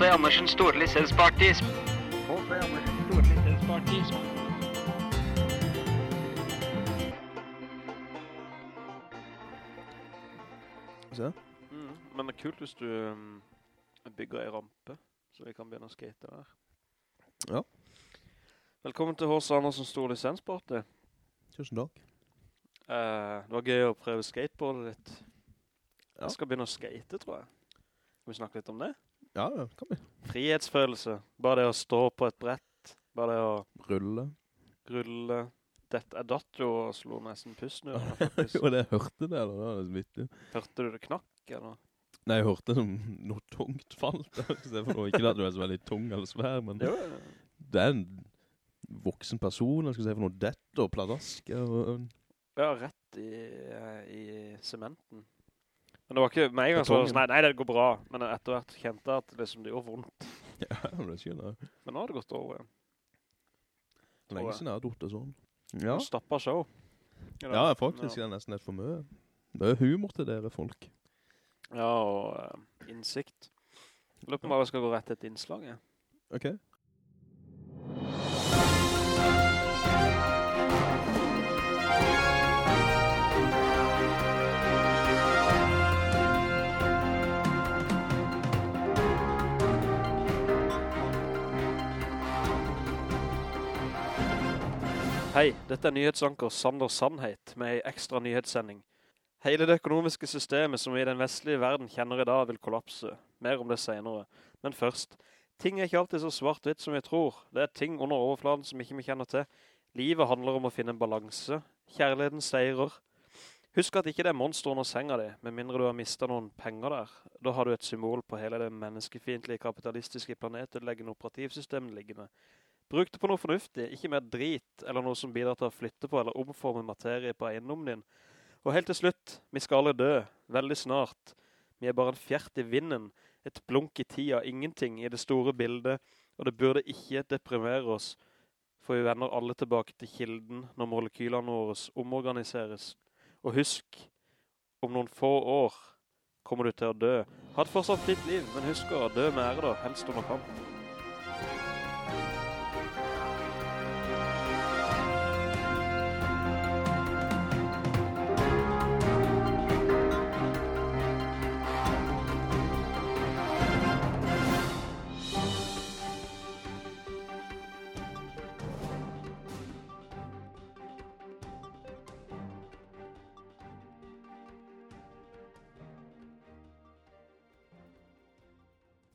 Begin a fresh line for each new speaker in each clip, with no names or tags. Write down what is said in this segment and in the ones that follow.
H.C. Andersens store lisensparty. H.C. Andersens store lisensparty.
Se.
Mm. Men det er kult hvis du um, bygger en rampe, så vi kan begynne å skate der.
Ja.
Velkommen til H.C. Andersens store lisensparty.
Tusen takk.
Uh, det var gøy å prøve skateboardet ditt.
Ja.
Jeg skal begynne å skate, tror jeg. Kan vi snakke litt om det?
Ja, ja, kan vi.
Frihetsfølelse. Bare det å stå på et brett. Bare det å
Rulle.
rulle. Dette, jeg datt jo og slo nesten pusten ut.
Jo, det hørte det, eller? Det var litt vittig.
Hørte du det knakk, eller?
Nei, jeg hørte noe, noe tungt falt. Ikke at du er så veldig tung eller svær, men
Jo,
det er en voksen person, jeg skal si, for noe dett og pladask. Og,
ja, rett i, i sementen. Men det var ikke, meg gang så var sånn, nei, nei, det går bra. Men etter hvert kjente jeg at det, liksom, det gjorde vondt.
ja, det skjønner jeg.
Men nå har det gått over igjen.
Lenge siden jeg har gjort det sånn. Ja,
Du stapper show.
ja faktisk er det nesten et for mye. Det er humor til dere folk.
Ja, og uh, innsikt. Jeg lurer på om jeg skal gå rett til et innslag, ja.
Ok.
Hei, dette er nyhetsanker Sander Sandheit med en ekstra nyhetssending. Hele det økonomiske systemet som vi i den vestlige verden kjenner i dag vil kollapse. Mer om det senere. Men først, ting er ikke alltid så svart-hvitt som vi tror. Det er ting under overfladen som ikke vi kjenner til. Livet handler om å finne en balanse. Kjærligheten seirer. Husk at ikke det er monster under senga di, med mindre du har mistet noen penger der. Da har du et symbol på hele det menneskefiendtlige kapitalistiske planetet, legger operativsystemet liggende. Bruk det på noe fornuftig, ikke mer drit, eller noe som bidrar til å flytte på eller omforme materie på eiendommen din. Og helt til slutt, vi skal alle dø, veldig snart. Vi er bare en fjert i vinden, et blunk i tida, ingenting i det store bildet, og det burde ikke deprimere oss, for vi vender alle tilbake til kilden når molekylene våre omorganiseres. Og husk, om noen få år kommer du til å dø. Ha et fortsatt ditt liv, men husk å dø med ære da, helst under kamp.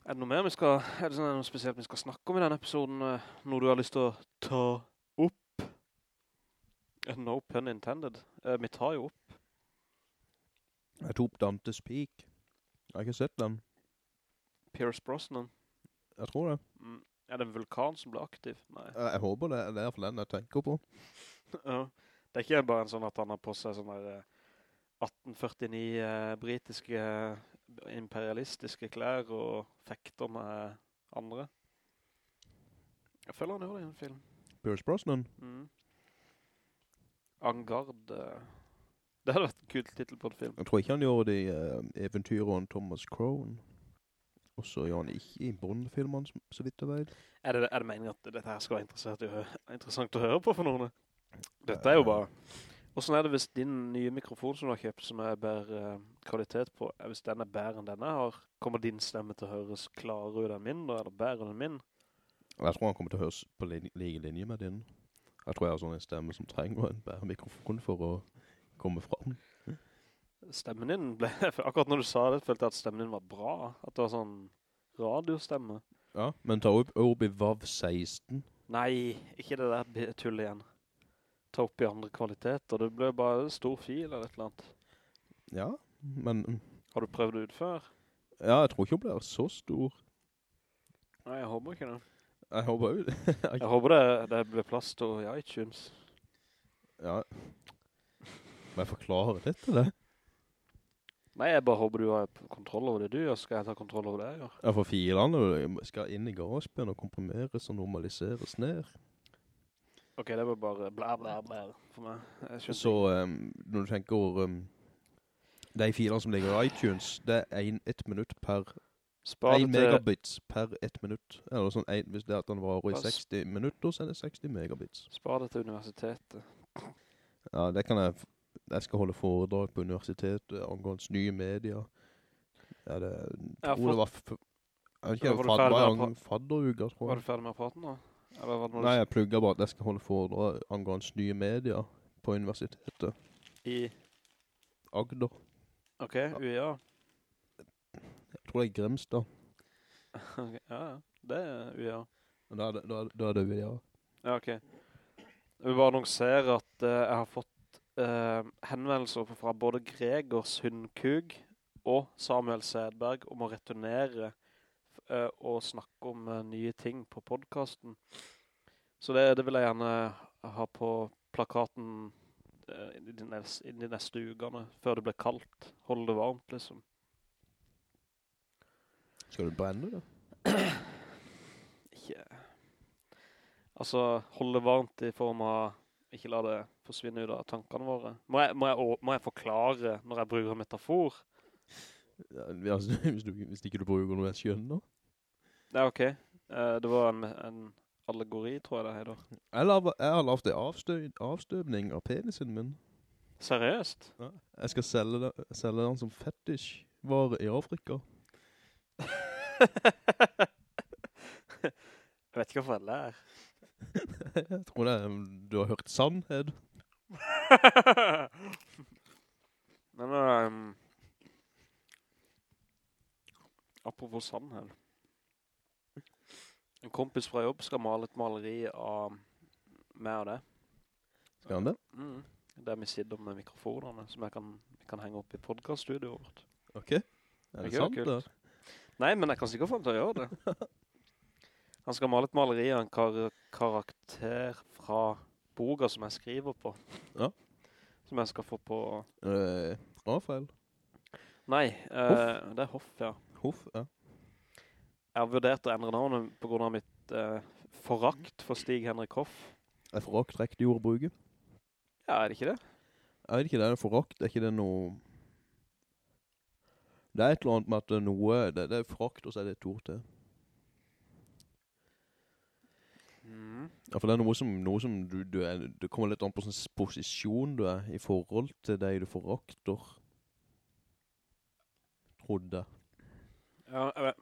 Er det noe mer vi skal, er det sånn noe spesielt vi skal snakke om i denne episoden? Når Noe du har lyst til å ta opp? Eh, No pun intended. Eh, vi tar jo opp.
Jeg tok Dantes Peak. Jeg har ikke sett den.
Pierce Brosnan.
Jeg tror det.
Mm. Er det en vulkan som ble aktiv? Nei.
Jeg, jeg håper det. Det er fall den jeg tenker på.
Ja. Det er ikke bare en sånn at han har på seg sånn der, eh, 1849 eh, britiske eh, imperialistiske klær og fekter med andre. Jeg føler han gjør det i en film.
Pierce Brosnan.
Mm. Angard. eh, Det hadde vært en kul titel på en film.
Jeg tror ikke han gjør det i uh, eventyret om Thomas Crown. Og så gjør han ikke i Bond-filmene, så vidt jeg vet.
Er det, er det meningen at dette her skal være interessant, å interessant å høre på for noen? Dette er jo bare... Hvordan er det hvis din nye mikrofon som du har kjøpt, som er bedre eh, kvalitet på, hvis den er bedre enn denne har, kommer din stemme til å høres klarere ut enn min, eller bedre enn min?
Jeg tror han kommer til å høres på lin- like linje med din. Jeg tror jeg har sånn en stemme som trenger en bedre mikrofon for å komme fram.
Stemmen din ble... Akkurat når du sa det, følte jeg at stemmen din var bra. At det var sånn radiostemme.
Ja, men ta opp Orbi Vav 16.
Nei, ikke det der tullet igjen. Ta opp i andre kvaliteter. Det ble bare en stor fil eller et eller annet.
Ja, men
Har du prøvd det ut før?
ja, jeg tror ikke hun blir så stor.
Nei, jeg håper ikke det.
Jeg håper jo det.
Jeg håper det, det blir plass til i iTunes.
ja. Må jeg forklare litt til det?
Nei, jeg bare håper du har kontroll over det du gjør. Skal jeg ta kontroll over det jeg gjør?
Ja, for filene skal inn i garasjen og komprimeres og normaliseres ned.
Ok, det var bare bla bla bla for meg.
Så um, når du tenker um, de filene som ligger i iTunes, det er en, minutt per,
Spar
en megabits per 1 minutt. Eller sånn, en, hvis det er at den varer i 60 minutter, så er det 60 megabits.
spar det til universitetet.
Ja, det kan jeg, jeg skal holde foredrag på universitetet angående nye medier. Ja, det,
Jeg
tror det var, jeg vet ikke,
var
var tror
Var du ferdig med å prate nå?
Nei, jeg plugger bare at jeg skal holde foredrag angående nye medier på universitetet.
i...
Agder.
Ok, UiA.
Jeg tror det er Grimstad.
Ok, ja, ja. Det er UiA.
Da er det, da da er det ja.
Ja, ok. Jeg vil bare annonsere at uh, jeg har fått uh, henvendelser fra både Gregors Hundkug og Samuel Sedberg om å returnere og snakke om eh, nye ting på podcasten. Så det, det vil jeg gjerne ha på plakaten eh, i, de neste, i de neste ukene, før det blir kaldt. Hold det varmt, liksom.
Skal du brenne det?
Ikke... Altså, hold det varmt i form av ikke la det forsvinne ut av tankene våre. Må jeg, må jeg, må jeg forklare når jeg bruker metafor?
Ja, altså, hvis, du, hvis ikke du bruker noe jeg skjønner.
Det er ok. Eh, det var en, en allegori, tror jeg det er
Jeg, jeg har lavt en avstøvning av penisen min.
Seriøst?
Ja. Jeg skal selge, det, selge den som fetish-vare i Afrika.
jeg vet ikke hvorfor jeg lærer.
jeg tror det er, du har hørt sannhet.
Men um, apropos sannhet. En kompis fra jobb skal male et maleri av meg og det.
Skal han det?
Mm. Der vi sitter med mikrofonerne, som jeg kan, jeg kan henge opp i podcaststudioet vårt.
Ok. Er det
det
sant det?
Nei, men jeg kan sikkert han til å gjøre det. Han skal male et maleri av en kar karakter fra boka som jeg skriver på.
Ja.
Som jeg skal få på...
Uh, Rafael.
Nei, eh, det er Hoff, ja.
Hoff, ja.
Jeg har vurdert å endre navnet på grunn av mitt eh, forakt for Stig Henrik Hoff.
Er forakt rekt jordbruket?
Ja, er det ikke det?
Jeg vet ikke, det er det forakt, er ikke det noe... Det er et eller annet med at det er noe, det, det er forakt, og så er det et ord til.
Mm.
Ja, for det er noe som, noe som du, du er, det kommer litt an på sånn posisjon du er i forhold til deg du forakter. Trodde.
Ja, jeg vet,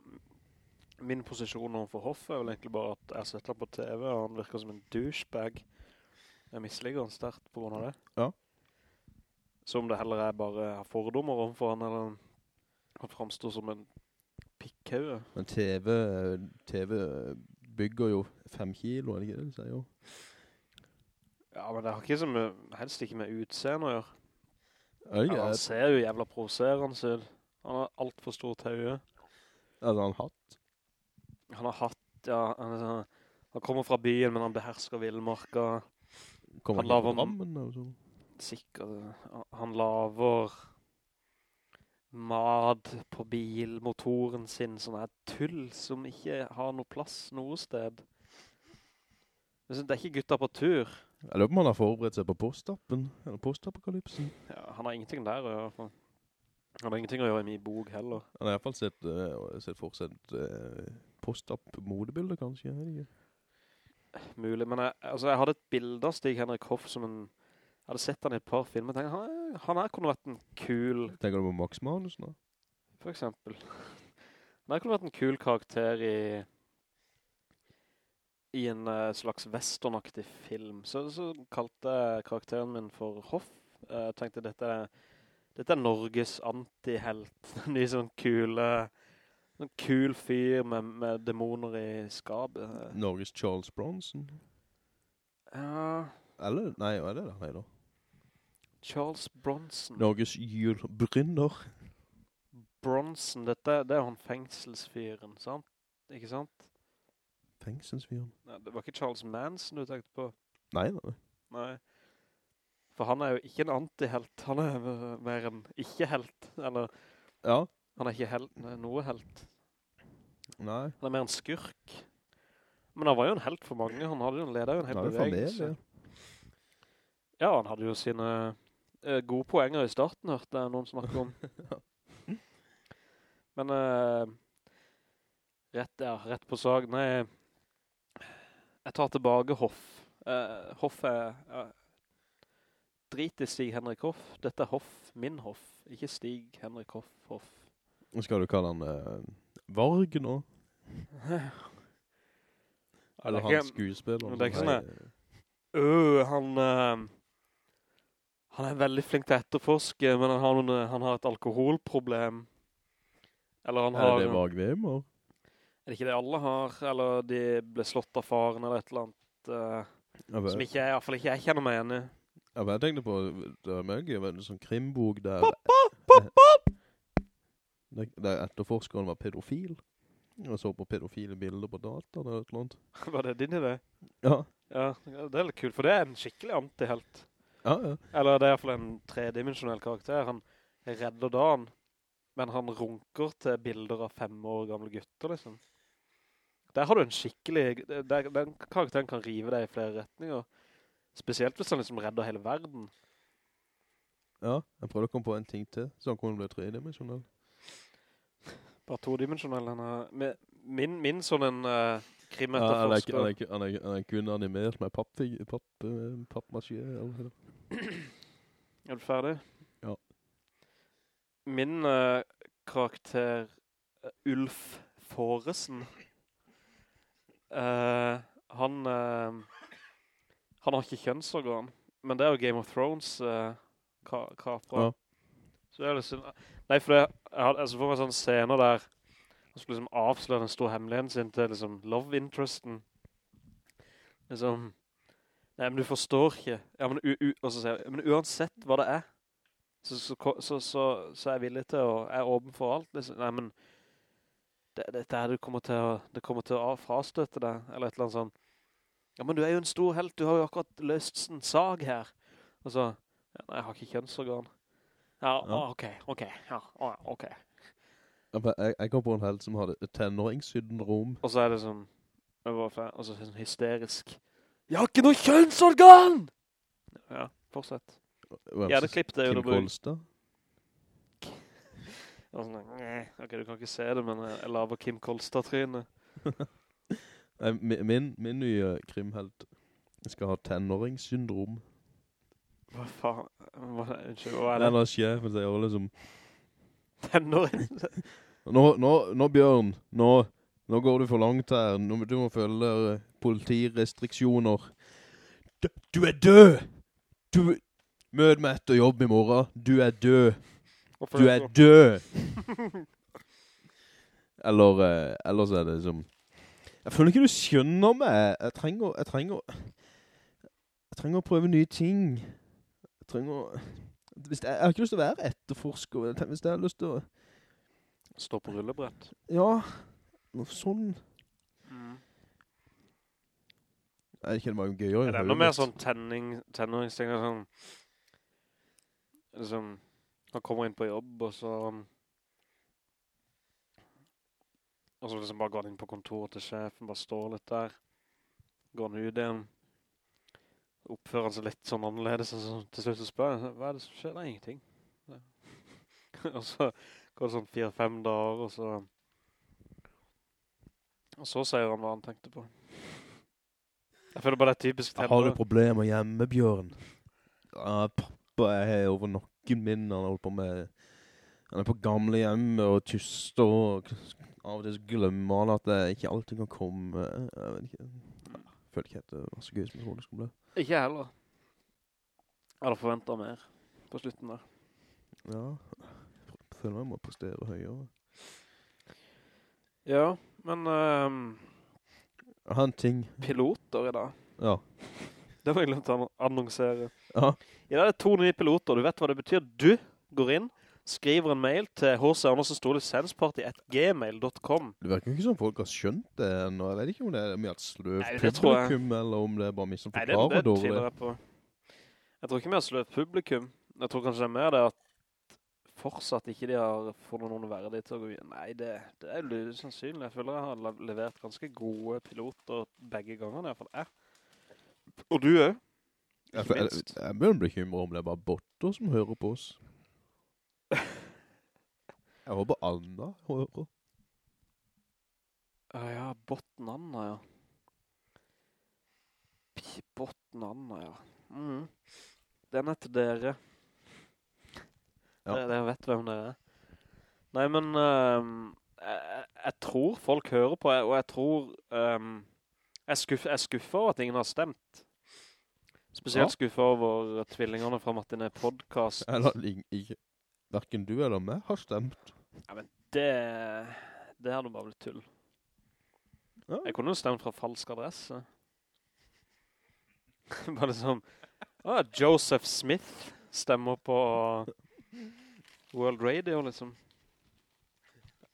min posisjon overfor Hoff er vel egentlig bare at jeg setter på TV, og han virker som en douchebag. Jeg misliker han sterkt på grunn av det.
Ja.
Så om det heller er bare har fordommer overfor han, eller han fremstår som en pikkhauge.
Men TV, TV bygger jo fem kilo, er det ikke det du sier jo?
Ja, men det har ikke så mye, helst ikke med utseende å gjøre. Ja, han ser jo jævla provoserende ut. Han har alt for stort høye.
Altså, han hatt.
Han har hatt, ja, han, han kommer fra byen, men han behersker villmarka.
Kommer
Han laver
rammen sånn?
Sikkert. Han laver mad på bilmotoren sin, sånn her tull som ikke har noe plass noe sted. Det er ikke gutta på tur.
Jeg lurer på om han har forberedt seg på postappen, eller postapokalypsen.
Ja, han har ingenting der å gjøre. Han har ingenting å gjøre i min bok heller.
Han har i hvert fall sett, uh, sett fortsatt seg et uh, postapp-modebilde, kanskje.
Mulig, men jeg, altså, jeg hadde et bilde av Stig Henrik Hoff som en... Jeg hadde sett han i et par filmer, tenkte, han, han her kunne vært en kul
Tenker du på Max Manus nå?
For eksempel. Han her kunne vært en kul karakter i i en uh, slags westernaktig film. Så, så kalte jeg karakteren min for Hoff. Jeg Jeg tenkte dette er, dette er Norges antihelt. Den ny sånn kule, en kul fyr med, med dæmoner i skabet.
Norges Charles Bronson.
Ja,
Eller, nei, hva er det da? nei da?
Charles Bronson.
Norges Jyrbrynder.
Bronson, dette, det er han fengselsfyren, sant? Ikke sant?
Fengselsfyren.
Nei, det var ikke Charles Manson du tenkte på.
Nei, nei.
Nei. For han er jo ikke en antihelt. Han er mer en ikke-helt. Eller,
Ja,
han er ikke helt, noe helt.
nei.
Han er mer en skurk. Men han var jo en helt for mange. Han hadde jo en leder en hel bevegelse.
familie.
Ja, han hadde jo sine uh, gode poenger i starten, hørte jeg noen snakke om. Men uh, rett, ja, rett på sag. Nei, jeg tar tilbake Hoff. Uh, Hoff er... Uh, drit i Stig Henrik Hoff. Dette er Hoff, min Hoff. Ikke Stig Henrik Hoff, Hoff.
Skal du kalle han eh, Varg nå? Eller
er
han skuespiller?
det er ikke sånn Øh, han, eh, han er veldig flink til å etterforske, men han har, noen, han har et alkoholproblem. Eller han har...
Er det Varg Vemer?
Er det ikke det alle har? Eller de ble slått av faren, eller et eller annet, eh, som ikke jeg, i hvert fall ikke jeg kjenner meg igjen i.
Ja, men jeg tenkte på, det er mye, var en sånn krimbok der... Der, der etterforskeren var pedofil. Og så på pedofile bilder på data eller et eller annet.
Var det din idé?
Ja,
Ja, det er litt kult, for det er en skikkelig antihelt.
ja, ja.
Eller det er i hvert fall en tredimensionell karakter. Han redder dagen, men han runker til bilder av fem år gamle gutter, liksom. Der har du en skikkelig... Der, den karakteren kan rive deg i flere retninger. Spesielt hvis han liksom redder hele verden.
Ja, jeg prøvde å komme på en ting til, så han kunne bli tredimensjonell.
Bare todimensjonell. Han min, min sånn en uh,
Ja, han, er, ikke-
krimetterforsker.
han, han, er, han er kun animert med pappfig, papp, papp, heter.
Er du ferdig?
Ja.
Min uh, karakter uh, Ulf Foresen Uh, han eh, han har ikke kjønnsorgan men det er jo Game of Thrones uh, kapra
Ja.
Så jeg liksom, nei for det jeg hadde, altså for meg sånne scener der han skulle liksom avsløre den store hemmeligheten sin til liksom love interesten liksom Nei, men du forstår ikke. Ja, men, og så jeg, men uansett hva det er, så, så, så, så, så er jeg villig til å, jeg er åpen for alt. Liksom. Nei, men det, dette er det kommer til å, det kommer til å frastøtte deg, eller et eller annet sånn. Ja, men du er jo en stor helt, du har jo akkurat løst en sag her. Og så, ja, nei, jeg har ikke kjønnsorgan. Ja,
Ja.
ok, ok, ja, å, ok.
Jeg, jeg kom på en held som hadde tenåringssyndrom.
Og så er det sånn, fer- og så sånn hysterisk. Jeg har ikke noe kjønnsorgan! Ja, fortsett. Hvem, jeg hadde
klippet
det Kim.
Kolstad.
Sånn, «Nei, ok, du kan ikke se det, men jeg jeg laver Kim Kolstad-trynet.
Min, min nye krimhelt skal ha tenåringssyndrom.
Hva faen? Hva, unnskyld, hva er
Den
det?
har sjefen sier liksom,
Tenåring?
nå, nå, nå Bjørn, nå, nå går du for langt her, nå, du må følge eh, politirestriksjoner. Du, du er død! Du, Mød meg etter jobb i morgen, du er død! Du er død! eller, eh, ellers er det liksom Jeg føler ikke du skjønner meg. Jeg trenger, jeg trenger Jeg trenger å prøve nye ting. Jeg trenger hvis jeg, jeg har ikke lyst til å være etterforsker. Hvis jeg har lyst til å
Stå på rullebrett.
Ja, noe sånn. Jeg ikke noe gøyere. i
Er det enda mer sånn tenning, tenningsting, Sånn, liksom, han kommer inn på jobb, og så... Og så liksom bare går han inn på kontoret til sjefen, bare står litt der. Går han ut igjen. Oppfører han seg litt sånn annerledes, og så til slutt så spør han, hva er det som skjer? Nei, ingenting. Ja. og så går det sånn fire-fem dager, og så... Og så sier han hva han tenkte på. Jeg føler bare det er typisk
Har du problemer hjemme, Bjørn? Ja, pappa er over nokken min. Han holder på med... Han er på gamle hjemme og tyster og av og til glemmer han at det ikke alltid kan komme. Jeg vet ikke. Jeg føler ikke at det var så gøy som jeg trodde det skulle bli.
Ikke jeg heller. Jeg hadde forventet mer på slutten der.
Ja, jeg føler jeg må prestere høyere.
Ja, men
Um, har en ting.
piloter i dag.
Ja.
Det var jeg glemt å annonsere.
Ja.
I dag er det to nye piloter. Du vet hva det betyr. Du går inn, skriver en mail til H.C. Andersen Store Lisenspart at gmail.com.
Det virker ikke som folk har skjønt det ennå. Jeg vet ikke om det er mye sløv
Nei, det jeg.
publikum, eller om det er bare mye som
Nei, det,
forklarer
det
dårlig.
tviler jeg på. Jeg tror ikke vi har sløvt publikum. Jeg tror kanskje det er mer det at fortsatt ikke de har fått noen verdig til å gå videre. Nei, det, det er jo sannsynlig. Jeg føler jeg har levert ganske gode piloter begge gangene, i hvert fall jeg. Og du er?
Jeg, jeg, jeg begynner å bli bekymret om det er bare botter som hører på oss. Jeg håper Anna hører.
Ja, ja, Botten Anna, ja. Botten Anna, ja. Mm. Den er til dere.
Ja.
Det, dere vet hvem det er. Nei, men um, jeg, jeg- tror folk hører på, og jeg tror um, jeg, skuff, jeg skuffer over at ingen har stemt. Spesielt
Ja.
skuffer over tvillingene fra Martine Podcast.
Eller ingen ikke. Hverken du eller meg har stemt.
Ja, men det, det hadde bare blitt tull.
Ja.
Jeg kunne jo stemt fra falsk adresse. Bare liksom, ah, Joseph Smith stemmer på World Radio, liksom.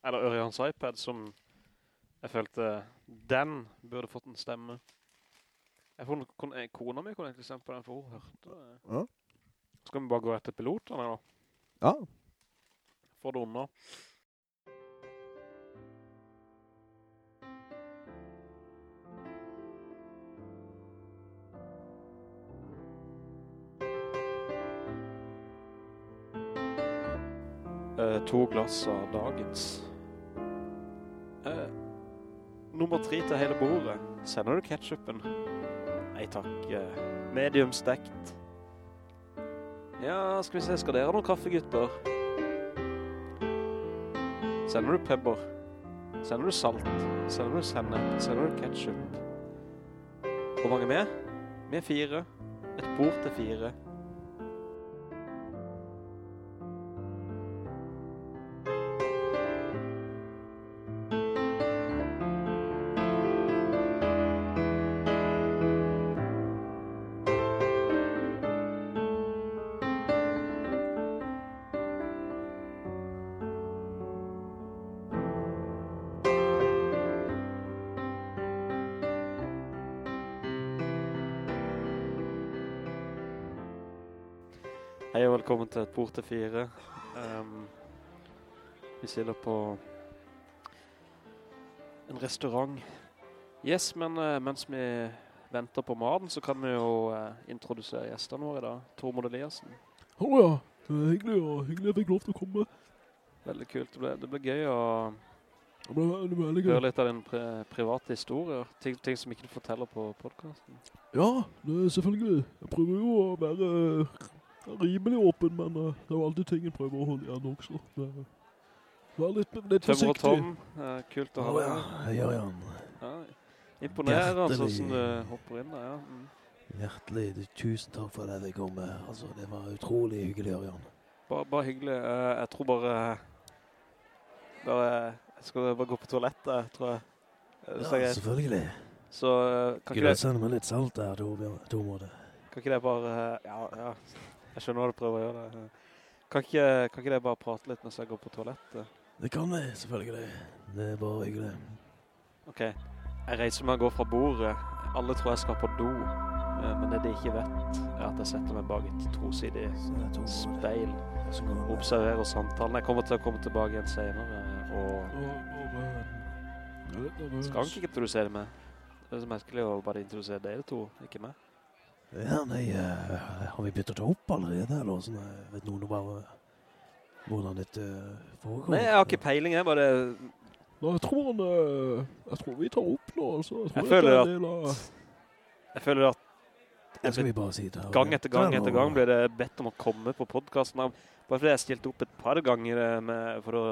Eller Ørjans iPad, som jeg følte den burde fått en stemme. Jeg får, kon, eh, kona mi kunne egentlig stemme på den, for hun hørte det.
Ja.
Skal vi bare gå etter pilotene, da?
Ja.
Får det unna. Eh, to glass av dagens. Eh, nummer tre til hele bordet. Sender du ketchupen? Nei takk. eh, medium stekt. Ja, skal vi se, skal dere ha noen kaffe, gutter? Sender du pepper? Sender du salt? Sender du sennep? Sender du ketchup? Hvor mange med? Vi er fire. Et bord til fire. Hei og velkommen til et bord til fire. Ehm, vi sitter på en restaurant. Yes, men uh, mens vi venter på maden, så kan vi jo uh, introdusere gjestene våre i dag. Tormod Eliassen.
Hallo ja, det er hyggelig, og hyggelig jeg fikk lov til å komme.
Veldig kult. Det ble, det ble gøy å
Det ble det ble gøy.
høre litt av din pri private historier. Ting, ting som ikke du forteller på podcasten.
Ja, det er selvfølgelig. Jeg prøver jo å være rimelig åpen, men uh, det er jo alltid ting jeg prøver å holde igjen også. Det, Vær litt, litt forsiktig.
Tom, uh, kult å ha deg
ja, ja, Jan.
Ja, imponerende
Hjertelig.
sånn du hopper inn der, ja. Mm.
Hjertelig tusen takk for det jeg kom. Altså, det var utrolig hyggelig, Jan.
Bare, bare hyggelig. Uh, jeg tror bare... Bare... Jeg skal bare gå på toalettet, tror jeg. Ja, er
selvfølgelig.
Så uh, kan ikke, det,
sende meg litt salt der, Torbjørn.
kan ikke det bare... Ja, ja. Jeg skjønner hva du prøver å gjøre det. Kan ikke, kan ikke det bare prate litt mens jeg går på toalettet?
Det kan vi, selvfølgelig. Det er bare hyggelig.
Ok. Jeg reiser meg og går fra bordet. Alle tror jeg skal på do. Eh, Men det de ikke vet, er at jeg setter meg bak et trosidig speil og observerer samtalen. Jeg kommer til å komme tilbake igjen senere, og skal ikke introdusere meg. Det er så merkelig å bare introdusere dere to, ikke meg.
Ja, nei, eh, har vi byttet opp allerede, eller sånn? Vet noen bare hvordan dette foregår.
Nei, jeg har ikke peiling, jeg bare...
Nei, jeg tror, han, eh, jeg tror vi tar opp nå, altså. Jeg,
Jeg føler
er
at-
av...
Jeg føler at
Det skal vi bare si det,
gang etter gang etter gang blir det bedt om å komme på podcasten. Bare fordi jeg stilte opp et par ganger med, for å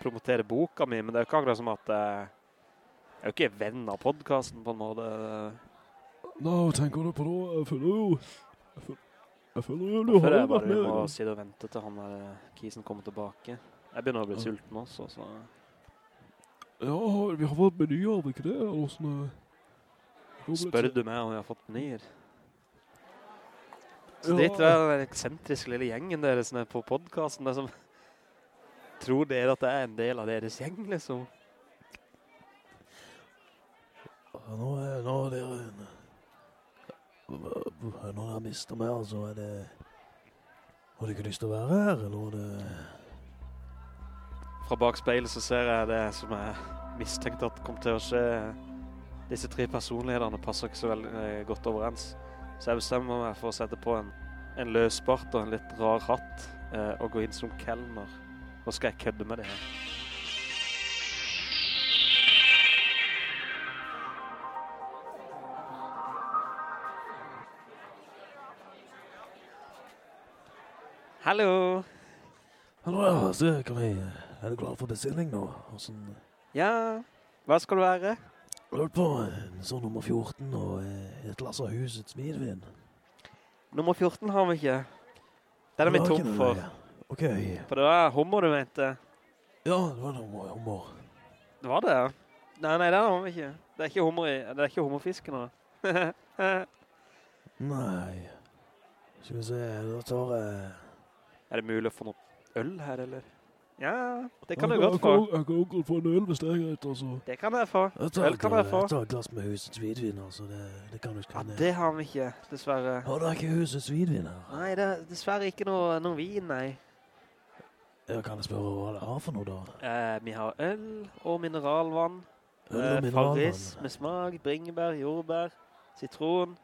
promotere boka mi, men det er jo ikke akkurat som at jeg er jo ikke venn av podcasten på en måte.
Hva tenker du på det. Jeg føler jo... Jeg føler, jeg føler jo du
Hvorfor
har
er
jo
det
vært
bare vi
med.
må sitte og vente til han der eh, kisen kommer tilbake? Jeg begynner å bli
Ja.
sulten også, så...
Ja, vi har fått menyer, har vi ikke det? Eller sånn... det
Spør du meg om jeg har fått menyer? Så dit er den eksentriske lille gjengen deres på podcasten, der som tror dere at det er en del av deres gjeng, liksom.
Ja, Nå er nå er dere Når dere mister meg, altså, er det Har du ikke lyst til å være her, eller er det
Fra bak speilet så ser jeg det som jeg mistenkte at kom til å skje. Disse tre personlighetene passer ikke så veldig eh, godt overens. Så jeg bestemmer meg for å sette på en, en løsbart og en litt rar hatt eh, og gå inn som kelner. Nå skal jeg kødde med det her. Hallo!
Hallo, ja, så kan vi Er du klar for bestilling nå? Sånn
Ja, hva skal det være?
Hørt på en sånn nummer 14 og eh, et glass av husets midvin.
Nummer 14 har vi ikke. Den er vi tom for.
OK.
For det var hummer du mente.
Ja, det var noe hummer.
Det var det, ja. Nei, nei, den har vi ikke. Det er ikke hummer i, det er ikke hummerfisk nå.
Nei. Skal vi se, da tar jeg
er det mulig å få noe øl her, eller? Ja, det kan
jeg,
du godt få.
Jeg, jeg kan godt få en øl hvis det er greit, altså.
Det kan jeg få.
Jeg tar,
Øl kan jeg få.
Jeg tar et glass med husets hvidvin, altså. Det, det kan du
Ja, det har vi ikke, dessverre.
Har dere ikke husets hvidvin her?
Nei, det er dessverre ikke noe, noe vin, nei.
Ja, kan jeg spørre hva det har for noe, da?
Eh, vi har øl og mineralvann.
Øl og
Eh,
mineralvann?
Farris med smak, bringebær, jordbær, sitron,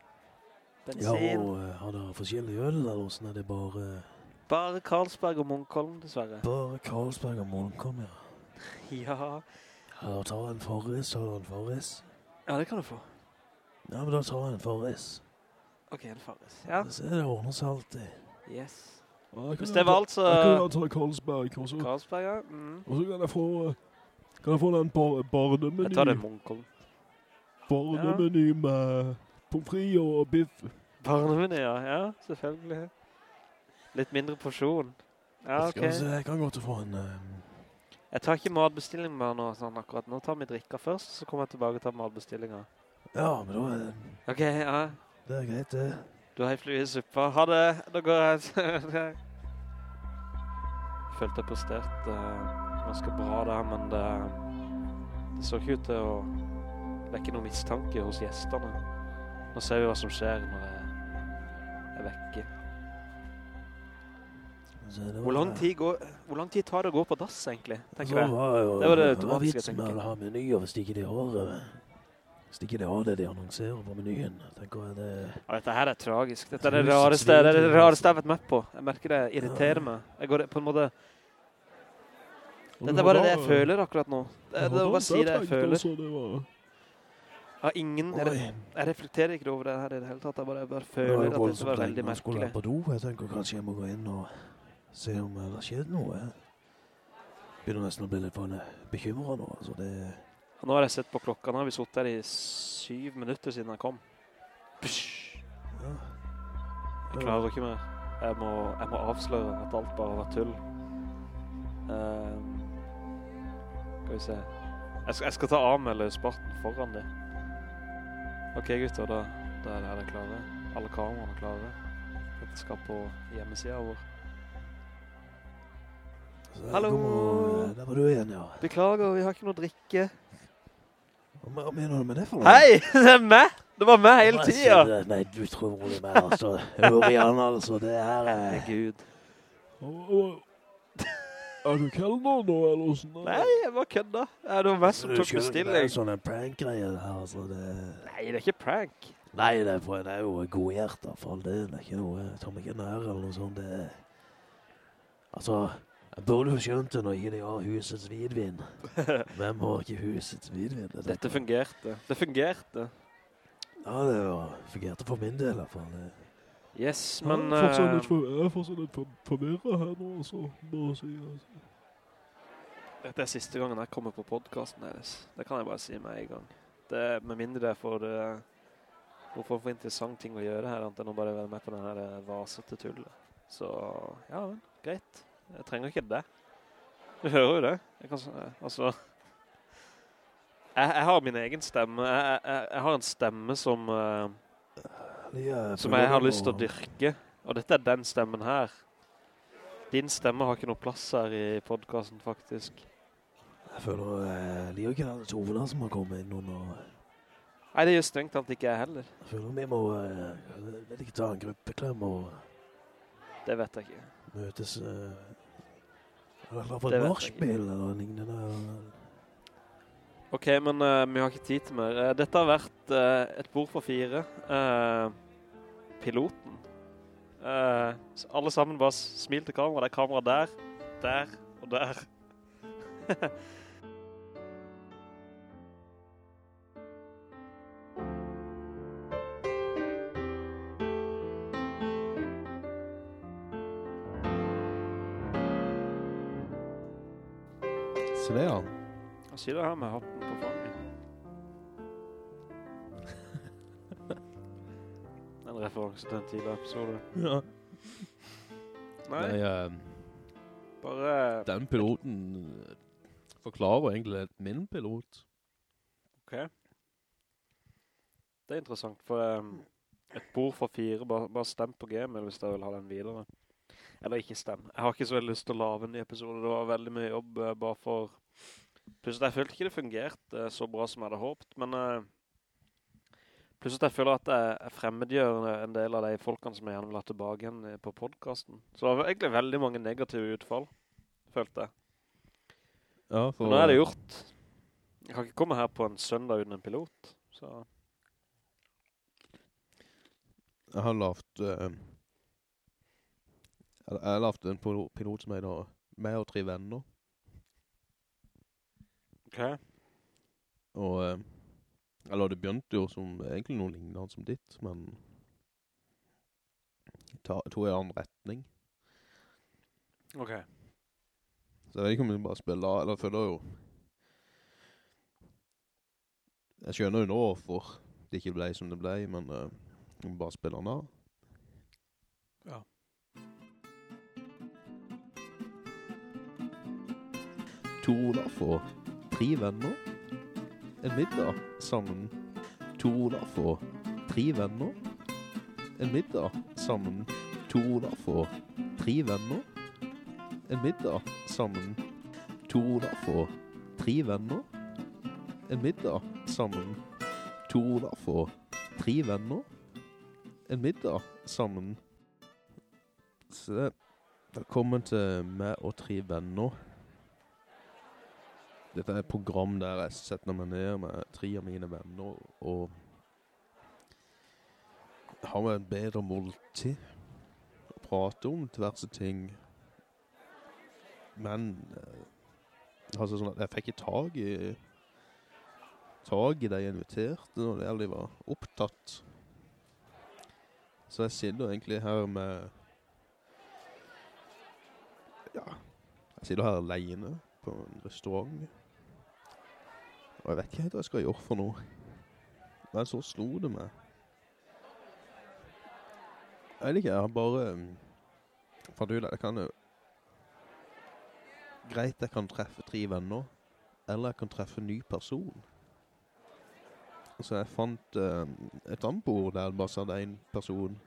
bensin.
Ja, og eh, har dere forskjellige øl, eller hvordan er det bare...
Bare Carlsberg og Munkholm, dessverre.
Bare Carlsberg og Munkholm, ja.
Ja,
Ja, jeg en forris, tar du en forris.
ja det kan du få.
Ja, men da tar jeg en forris.
Ok, en forris, Ja,
Så det ordner seg alltid.
yes.
Ja,
Hvis det var altså...
Jeg kan ta Carlsberg, også. Karlsberg,
Carlsberg, ja. Mm.
og så kan jeg få... eh, Kan jeg få den bar barnemeny?
Jeg tar det Munkholm.
Barnemeny med pommes frites og biff.
Barnemeny, ja. Ja, selvfølgelig. Litt mindre porsjon. Ja, ok.
se, jeg kan godt få en... Uh...
Jeg tar ikke matbestilling bare nå, sånn akkurat. Nå tar vi drikka først, så kommer jeg tilbake og tar matbestillinga.
Ja, men da det,
Ok, ja.
det er greit, det.
Du har en flue i suppa. Ha det. Da går jeg. Følte jeg presterte uh, ganske bra der, men det, det så ikke ut til å vekke noen mistanke hos gjesterne. Nå ser vi hva som skjer når jeg er vekke.
Det
Hvor lang tid, går, hvor lang tid tar det å gå på dass, egentlig? tenker jeg?
var
Det var det
var
automatiske, tenker
å ha menyer hvis ikke de har eh, Hvis ikke de har det de annonserer på menyen. tenker jeg det...
Ja, dette her er tragisk. Dette er det rareste, det er det rareste jeg
altså.
har vært med på. Jeg merker det irriterer
Ja.
meg. Jeg går på en måte... Dette er bare det jeg føler akkurat nå. Det, det er bare å si det jeg føler.
Ja.
Jeg ingen... Jeg, jeg reflekterer ikke over det her i det hele tatt. Jeg bare, jeg bare føler at
voldsomt
var veldig
man skulle
merkelig.
på do. Jeg tenker kanskje jeg må gå inn og se om det har skjedd noe. Begynner nesten å bli litt bekymret nå. Altså det...
Nå har jeg sett på klokka. Nå har vi sittet her i syv minutter siden han kom. Psh,
Ja.
Jeg klarer ikke mer. Jeg må, jeg må avsløre at alt bare var tull. Ehm, skal vi se. Jeg skal, jeg skal ta av meg løsbarten foran det. Ok gutter, da, da er dere klare. Alle kameraene er klare. Dette skal på hjemmesiden vår. Hallo?
kommer- eh, Der var du igjen, ja.
Beklager, vi har ikke noe drikke.
Hva mener du med det for noe?
Hei, det er meg! Det var meg hele
tiden!
tida!
Nei, du tror rolig meg, altså. Ørjan, altså. Det her er...
Herregud.
Og- Er du kelner nå, eller hvordan?
Nei, jeg bare kødda. Det var meg som tok
bestilling. Det er sånn en prank-greie her, altså. Det...
Nei, det er ikke prank.
Nei, det er, for, det er jo godhjertet, for all del. Det er ikke noe, jeg tar meg ikke nær eller noe sånt. Det er... Altså, jeg burde jo skjønt det når ikke de har husets hvidvin. Hvem har ikke husets hvidvin? Det
Dette fungerte. Det fungerte.
Ja, det var fungerte for min del, i hvert fall.
Yes,
Men,
men
jeg er fortsatt
eh,
litt, for, jeg er fortsatt litt for, forvirret her nå, altså. Bare si altså.
dette er siste gangen jeg kommer på podcasten deres. Det kan jeg bare si med en gang. Det, med mindre det er for Uh, hvorfor form for interessant ting å gjøre her, annet enn å bare være med på denne eh, vasete tullet. Så, ja, men, greit. Jeg trenger ikke det. Du hører jo det. Jeg kan, eh, altså... Jeg, jeg har min egen stemme. Jeg, jeg, jeg har en stemme som...
uh, eh,
som jeg har lyst til å dyrke. Og dette er den stemmen her. Din stemme har ikke noe plass her i podcasten, faktisk.
Jeg føler jeg liker ikke den tovene som har kommet inn under.
Nei, det gjør strengt det ikke jeg heller.
Jeg føler vi må, eh, jeg vet ikke, ta en gruppeklem og
Det vet jeg ikke.
Møtes, uh, eller
jeg
marskspill eller lignende.
Ok, men uh, vi har ikke tid til mer. Uh, dette har vært uh, et bord for fire. Piloten. Alle sammen bare smil til kamera. Det er kamera der, der og der. Jeg sier det her med hatten på fanget. en referanse til en tidligere episode.
ja.
Nei,
Nei, uh,
bare...
den piloten eh, forklarer egentlig min pilot.
Ok. Det er interessant, for um, et bord for fire, bare, bare stem på gamen hvis jeg vil ha den videre. Eller ikke stem. Jeg har ikke så veldig lyst til å lave en ny episode. Det var veldig mye jobb uh, bare for... Plutselig, jeg følte ikke det fungerte eh, så bra som jeg hadde håpet, men... Uh, plutselig jeg føler at jeg, fremmedgjør en del av de folkene som jeg gjerne vil ha tilbake igjen eh, på podcasten. Så det var egentlig veldig mange negative utfall, følte jeg.
Ja, for...
Men nå er det gjort. Jeg kan ikke komme her på en søndag uten en pilot, så...
Jeg har lavt... eh, jeg har lavt en pilot som heter med og tre venner.
Ok.
Og... eh, eller det begynte jo som egentlig noe lignende som ditt, men... Ta, tog i en annen retning.
Ok.
Så jeg vet ikke om jeg bare spiller, eller føler jo... Jeg skjønner jo nå hvorfor det ikke ble som det ble, men uh, jeg må bare spille den av.
Ja.
To Ola får tre venner. En middag sammen. To Olaf og tre venner. En middag sammen. To Olaf og tre venner. En middag sammen. To Olaf og tre venner. En middag sammen. To Olaf og tre venner. En middag sammen. Så velkommen til meg og tre venner. Dette er et program der jeg setter meg ned med tre av mine venner og har en bedre måltid å prate om diverse ting. Men eh, altså sånn at jeg fikk ikke tag i tag i de inviterte når det de var opptatt. Så jeg sitter egentlig her med ja, jeg sitter her alene på en restaurant. Og jeg vet ikke helt hva jeg skal gjøre for noe. Men så slo det meg. Jeg ikke, jeg har bare fant ut jeg kan jo greit jeg kan treffe tre venner, eller jeg kan treffe en ny person. Så jeg fant uh, et annet bord der det bare satt en person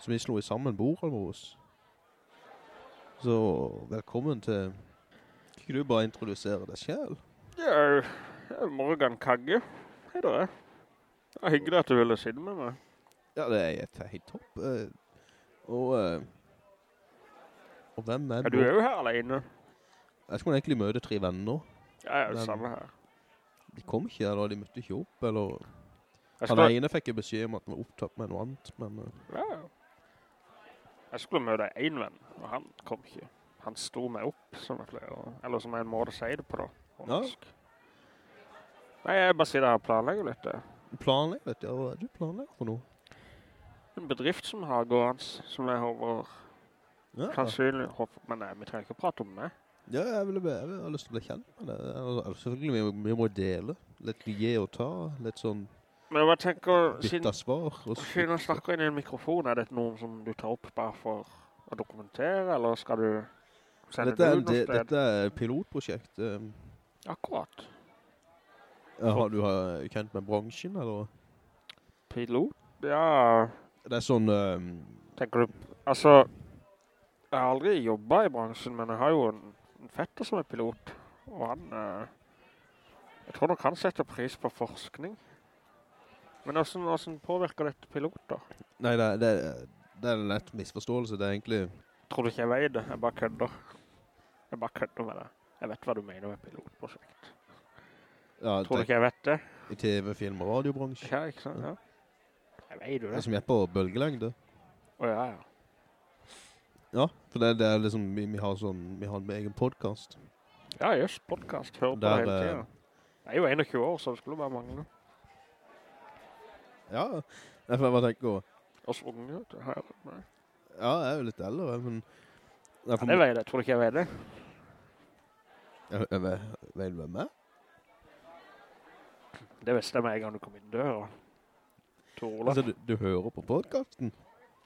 som vi slo i sammen bordet oss. Så velkommen til Kan ikke du bare introdusere deg selv?
Ja, jeg er Morgan Kagge, Hei da. Det er hyggelig at du ville sitte med meg.
Ja, det er helt topp. Uh, og, uh, og hvem er
Ja, du er jo her alene.
Jeg skulle egentlig møte tre venner.
Ja, jeg er
jo
det samme her.
De kom ikke, her da, de møtte ikke opp, eller...
Skulle...
Han ene fikk jeg beskjed om at han var opptatt med noe annet, men... Uh...
ja. jeg skulle møte en venn, og han kom ikke. Han sto meg opp, som jeg flere, eller som en måte å si det på da.
Ja.
Nei, jeg bare sitter her og planlegger litt.
planlegger, litt. Ja, Hva er det du planlegger for noe?
En bedrift som har gående, som jeg håper
Ja,
sannsynlig, håper, men nei, vi trenger ikke prate om det.
ja jeg, vil, jeg vil- jeg har lyst til å bli kjent med det. Altså, altså, selvfølgelig, vi, vi må dele. Litt gi og ta. Litt sånn
Men jeg bare tenker, siden,
svar.
Siden jeg snakker inn i en mikrofon, er det noen som du tar opp bare for å dokumentere, eller skal du sende
Dette
det ut noe sted?
dette er pilotprosjekt. eh,
Akkurat.
Har du har kjent med bransjen, eller?
Pilot? Ja,
Det er sånn... Uh,
Tenker du, altså, jeg har aldri jobbet i bransjen, men jeg har jo en, en fetter som er pilot, og han, Uh, jeg tror nok han setter pris på forskning. Men hvordan, hvordan påvirker dette piloter?
Nei, det, det, det er en lett misforståelse. Det er egentlig...
Tror du ikke jeg vet det? Jeg bare kødder. Jeg bare kødder med det. Jeg vet hva du mener med pilotprosjekt.
Ja,
Tror du ikke jeg vet det?
I TV, film og radiobransje.
Ja, ikke sant? Ja. Jeg vet jo
Det
det.
som er på bølgelengde.
Å ja, ja.
Ja, for det, det er liksom, vi, vi har sånn, vi har en egen podcast.
Ja, just podcast. hør på
Der,
hele
eh,
tiden. Jeg er jo 21 år, så det skulle bare mangle.
Ja, derfor jeg bare tenker,
Oss unge, har jeg her. med.
ja, jeg er jo litt eldre, men...
Ja, det vet jeg. Tror du ikke jeg vet det?
Vet du jeg er?
Det visste jeg med en gang du kom inn døra. Tor Olav.
Altså, du, du hører på podcasten?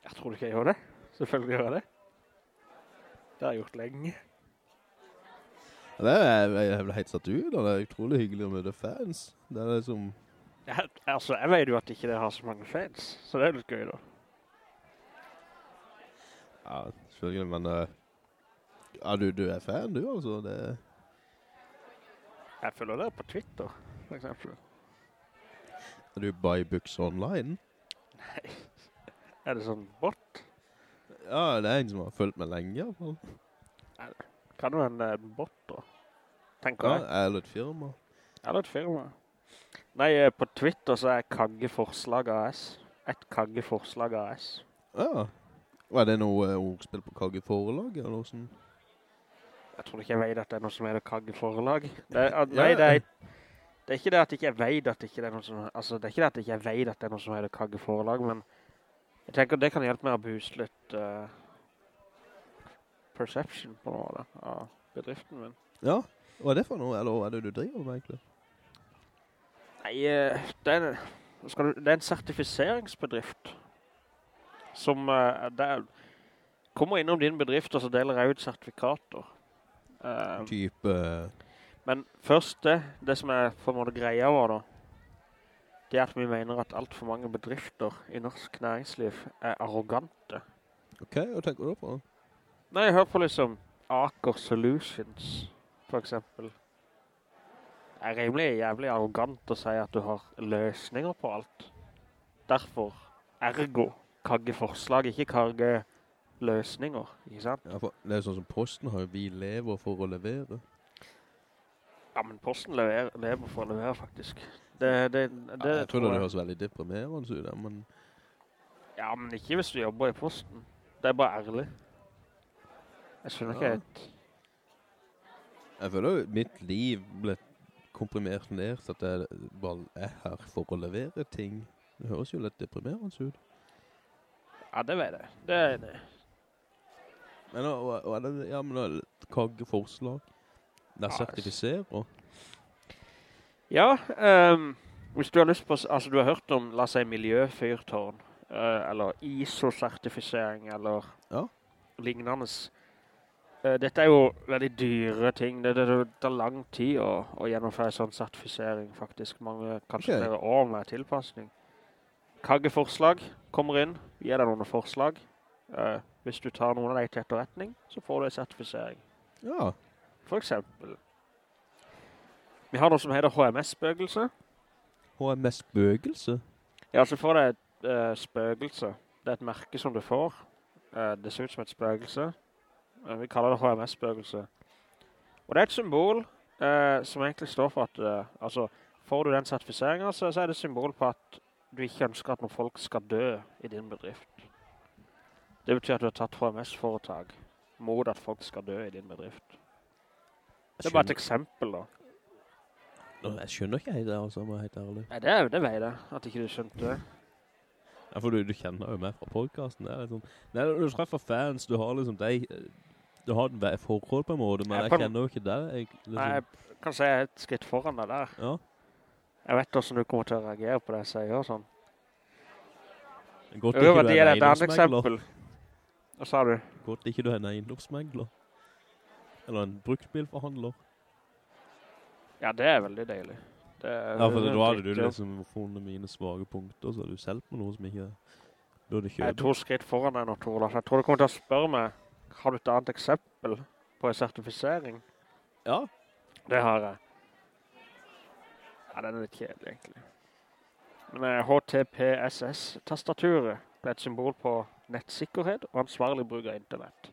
Jeg tror ikke jeg gjør det. Selvfølgelig gjør jeg det. Det har jeg gjort lenge.
Det er, jeg helt satt ut, og det er utrolig hyggelig å møte fans. Det er liksom...
Jeg, altså, jeg vet jo at ikke det har så mange fans, så det er litt gøy da.
Ja, selvfølgelig, men... Uh, ja, du, du er fan, du, altså. Det,
Jeg følger det på Twitter, for eksempel.
er du buy books online?
Nei. Er det sånn bot?
Ja, det er en som har følt meg lenge, i hvert fall.
Kan du en eh, bot da? Tenker
Ja,
jeg.
eller et firma.
Eller et firma. Nei, eh, på Twitter så er Kagge Forslag AS. Et Kagge Forslag AS.
Ja. Og er det noe uh, ordspill på Kagge Forlag, eller noe sånt?
Jeg tror ikke jeg vet at det er noe som heter Kagge Forlag. Det, at, nei, det er, det er ikke det at ikke jeg vet at ikke det er noe som, altså det er ikke det at ikke jeg vet at det er noe som heter Kagge Forlag, men jeg tenker det kan hjelpe meg å booste litt uh, perception på noe da, av bedriften min.
Ja. Hva er det for noe, eller hva er det du driver med, egentlig?
Nei, eh, det er, en- du, det er en sertifiseringsbedrift som uh, det er, kommer innom din bedrift, og så deler jeg ut sertifikater. Eh,
Type... eh,
Men først det, det som er på en måte greia var da, det er at vi mener at alt for mange bedrifter i norsk næringsliv er arrogante.
ok, hva tenker du på?
Nei, jeg hører på liksom Aker Solutions, for eksempel. Det er rimelig jævlig arrogant å si at du har løsninger på alt. Derfor, ergo, kagge forslag, ikke kagge løsninger, ikke sant?
Ja, det er sånn som posten har vi lever for å levere.
Ja, men posten lever, lever for å levere, faktisk. Det, det, det
ja, jeg tror det høres veldig deprimerende ut, ja, men...
Ja, men ikke hvis du jobber i posten. Det er bare ærlig. Jeg skjønner ikke helt.
Jeg føler jo mitt liv ble komprimert ned til at jeg bare er her for å levere ting. Det høres jo litt deprimerende ut.
Ja, det vet jeg. Det er
hva, hva- hva er det, ja, men kagge forslag. Det er sertifiserer.
Ja, um, hvis du har lyst på, altså du har hørt om, la oss si, miljøfyrtårn, uh, eller ISO-sertifisering, eller
Ja.
lignende. Uh, dette er jo veldig dyre ting. Det, det, det tar lang tid å, å gjennomføre sånn sertifisering, faktisk. Mange, kanskje
okay.
flere år med tilpassning. Kagge forslag kommer inn, gir deg noen forslag. Eh, hvis du tar noen av deg til etterretning, så får du en sertifisering.
Ja.
For eksempel. Vi har noe som heter HMS-spøkelse.
HMS-spøkelse?
Ja, så får du et uh, spøkelse. Det er et merke som du får. Uh, det ser ut som et spøkelse. Vi kaller det HMS-spøkelse. Og det er et symbol som egentlig står for at, altså, får du den sertifiseringen, så, så er det symbol på at du ikke ønsker at noen folk skal dø i din bedrift. Det betyr at du har tatt HMS-foretak mot at folk skal dø i din bedrift. Det er bare et eksempel da.
Nå, Jeg skjønner ikke helt det, altså, om jeg helt ærlig.
Nei, det, er- det vet jeg, at ikke du skjønte det.
Ja, for du, du kjenner jo meg fra podcasten. Det er liksom, det når du treffer fans, du har liksom deg, du har et forhold på en måte, men jeg,
jeg
kjenner jo ikke deg. Jeg, liksom,
Nei, jeg kan si et skritt foran deg der.
ja,
Jeg vet hvordan du kommer til å reagere på det jeg sier og sånn.
godt
Jo,
ikke du
det
er en eiendomsmegler.
Hva sa du?
Godt ikke du er en eiendomsmegler. Eller en bruktbilforhandler.
Ja, det er veldig deilig. Det er
Ja, for da hadde du liksom funnet mine svage punkter, så hadde du selv på noe som ikke burde kjøpe.
Jeg tror skritt foran deg nå, Tor. Jeg tror du kommer til å spørre meg, har du et annet eksempel på en sertifisering?
Ja.
Det har jeg. Ja, den er litt kjedelig, egentlig. Men eh, HTPSS-tastaturet ble et symbol på nettsikkerhet og ansvarlig bruk av internett.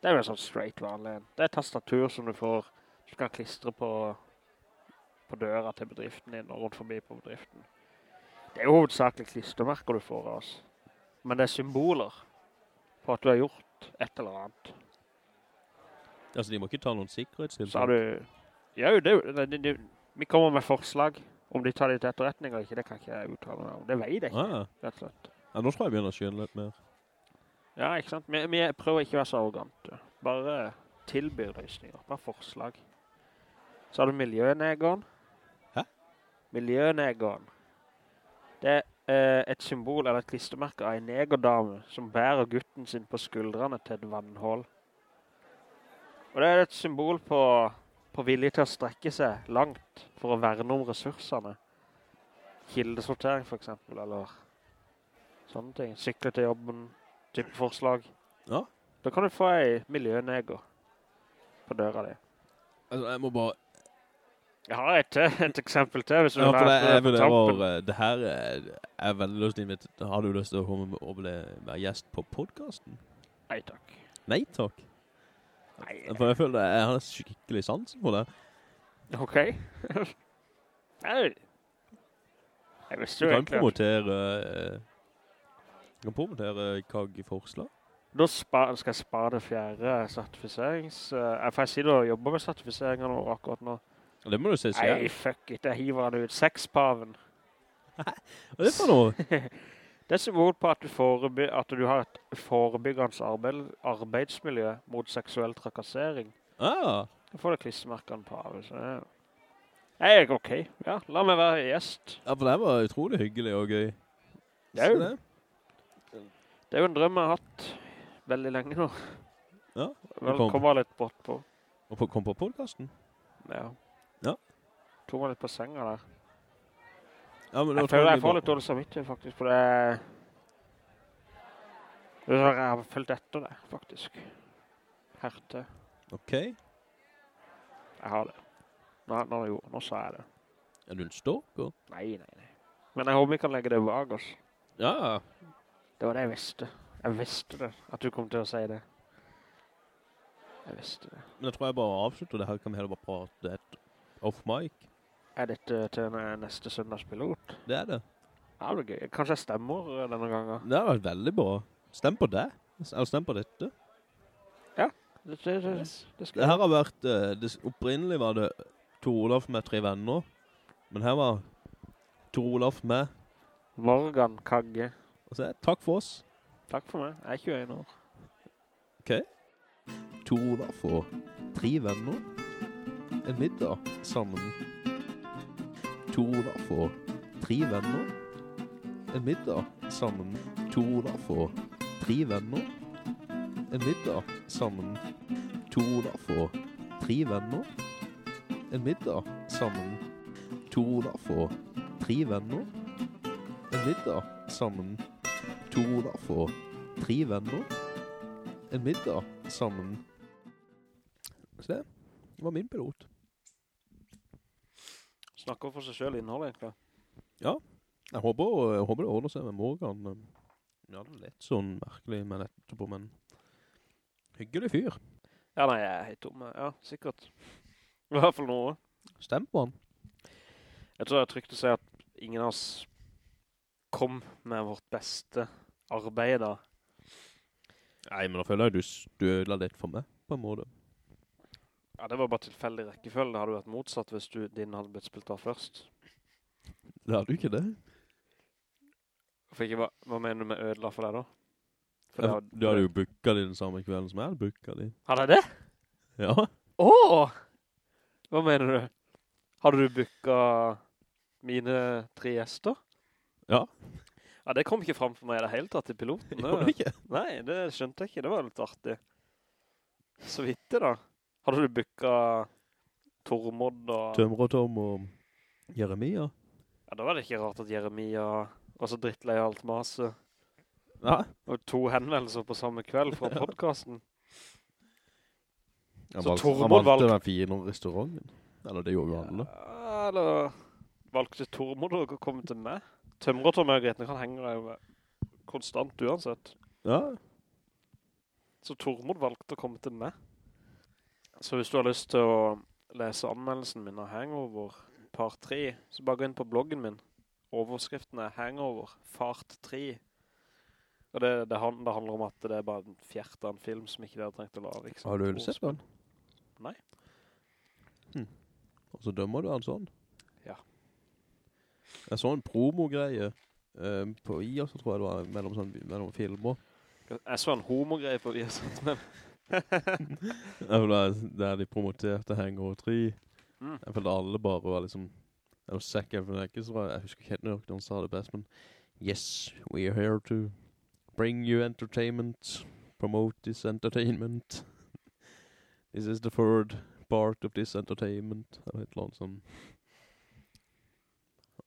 Det er jo en sånn straight vanlig. Det er tastatur som du får, du kan klistre på, på døra til bedriften din og rundt forbi på bedriften. Det er jo hovedsakelig klistermerker du får av oss. Men det er symboler på at du har gjort et eller annet.
Altså, de må ikke ta noen sikkerhetstiltak.
du... Ja, jo, det, er det, det, det, vi kommer med forslag. Om de tar det til etterretning eller ikke, det kan ikke jeg uttale meg om. Det veier jeg ikke,
Ah,
rett og slett.
Ja, nå tror jeg jeg begynner å skjønne litt mer.
Ja, ikke sant? Vi, vi prøver ikke å være så arrogante. Bare tilbyr løsninger. Bare forslag. Så har du miljønegeren.
Hæ?
Miljønegeren. Det er et symbol eller et klistermerke av en negerdame som bærer gutten sin på skuldrene til et vannhål. Og det er et symbol på, på vilje til å strekke seg langt for å verne om ressursene. Kildesortering for eksempel, eller sånne ting. Sykle til jobben, type forslag.
Ja.
Da kan du få ei miljøneger på døra di.
Altså, jeg må bare...
Jeg har et, et eksempel til, hvis du
Ja, for det, jeg vurderer, eh, det her er, er veldig lyst til mitt. Har du lyst til å komme med og bli, gjest på podcasten?
Nei, takk.
Nei, takk.
Nei,
For jeg føler jeg har skikkelig sans på det.
ok. Nei. Jeg visste
Du
jo
kan
egentlig at
promotere... eh, Du kan kommentere hva forslag.
Da skal jeg spare det fjerde sertifiserings... For jeg sitter og jobber med sertifiseringer nå akkurat nå.
Det må du se
Nei, fuck it, jeg hiver den ut. Sekspaven.
Hva er det for noe?
Det er symbol på at du, at du har et forebyggende arbeid arbeidsmiljø mot seksuell trakassering.
Ah,
Du får det klistremerkene på av. Så det er ok. Ja, la meg være gjest.
ja, for det var utrolig hyggelig og gøy.
Det er jo,
det.
Det er jo en drøm jeg har hatt veldig lenge nå.
Ja,
Vel,
kom.
kommer litt brått på.
Og på, kom på podcasten.
Ja.
Ja.
Tog meg litt på senga der.
Ja, men
Jeg føler jeg får litt dårlig samvittighet faktisk, for det... Er Jeg har følt etter det, faktisk. Herte.
Ok.
Jeg har det. Nå, nå, jo, nå sa jeg det.
Er du en stalker?
Nei, nei, nei. Men jeg håper vi kan legge det bak oss.
Ja,
Det var det jeg visste. Jeg visste det, at du kom til å si det. Jeg visste det.
men jeg tror jeg bare avslutter det her. Kan vi heller bare prate et off mic?
Er dette til neste søndagspilot?
Det er det.
Ja, det blir gøy. Kanskje jeg stemmer eh, denne gangen.
Det har vært veldig bra. Stem på det. Eller stem på dette.
Det, det, det, det skal
Det her har vært, eh, det, opprinnelig var det Tor Olav med tre venner. Men her var Tor Olav med,
Morgan Kagge.
Og så takk for oss.
Takk for meg. Jeg er 21 år.
Tor Olaf for tre venner. En middag sammen. Tor Olaf for tre venner. En middag sammen. Tor Olaf for tre venner. En middag sammen. Tor Olaf for tre venner. En middag sammen. Tor Olaf for tre venner. En middag sammen. Olaf og tre venner. En middag sammen. Så det var min pilot.
Snakker for seg selv innhold, egentlig.
Jeg håper, jeg håper det ordner seg med Morgan. Ja, det er litt sånn merkelig med etterpå, men hyggelig fyr.
Ja, nei, jeg er helt dumme. Ja, sikkert. I hvert fall noe.
Stem på han.
Jeg tror jeg trygt å si at ingen av oss kom med vårt beste arbeid da.
Nei, men da føler jeg du ødler litt for meg, på en måte.
Ja, det var bare tilfeldig rekkefølge. Det hadde vært motsatt hvis du, din hadde blitt spilt av først.
Det hadde du ikke det.
Ikke, hva, hva mener du med ødela for deg da? For
Jeg,
hadde,
du hadde jo booka din den samme kvelden som jeg hadde booka din.
Hadde jeg det?
Ja.
Åh! Hva mener du? Hadde du bukket mine tre gjester?
Ja.
Ja, det kom ikke frem for meg i det hele tatt i piloten.
Gjorde det ikke?
Nei, det skjønte jeg ikke. Det var litt artig. Så vidt det da. Hadde du bygget Tormod og...
Tømre og Tom og Jeremia.
Ja, da var det ikke rart at Jeremia var så drittlei av alt maset.
Ja.
Og to henvendelser på samme kveld fra podcasten.
Han valgte, han valgte
valg-
den fine restauranten. Eller det gjorde jo alle.
Ja, eller valgte Tormod å komme til meg. Tømmertårmøgretene kan henge deg konstant uansett.
Ja.
Så Tormod valgte å komme til meg. Så hvis du har lyst til å lese anmeldelsen min av Hangover part 3, så bare gå inn på bloggen min. Overskriften er Hangover fart 3. Og det, det, han- det handler om at det er bare en fjert av en film som ikke de hadde trengt å lave.
Har du sett den?
Nei.
Og så dømmer du han sånn? Jeg så en promogreie eh, på I, så tror jeg det var mellom, sånn, mellom filmer.
Jeg så en homogreie på Viasat, men
Der, de promoterte Hangover 3.
Mm.
Jeg følte alle bare var liksom Jeg, var Zac Efronakis, var- jeg husker ikke helt nøyaktig han sa det best, men Yes, we are here to bring you entertainment, promote this entertainment. This is the third part of this entertainment. Eller et eller annet sånn.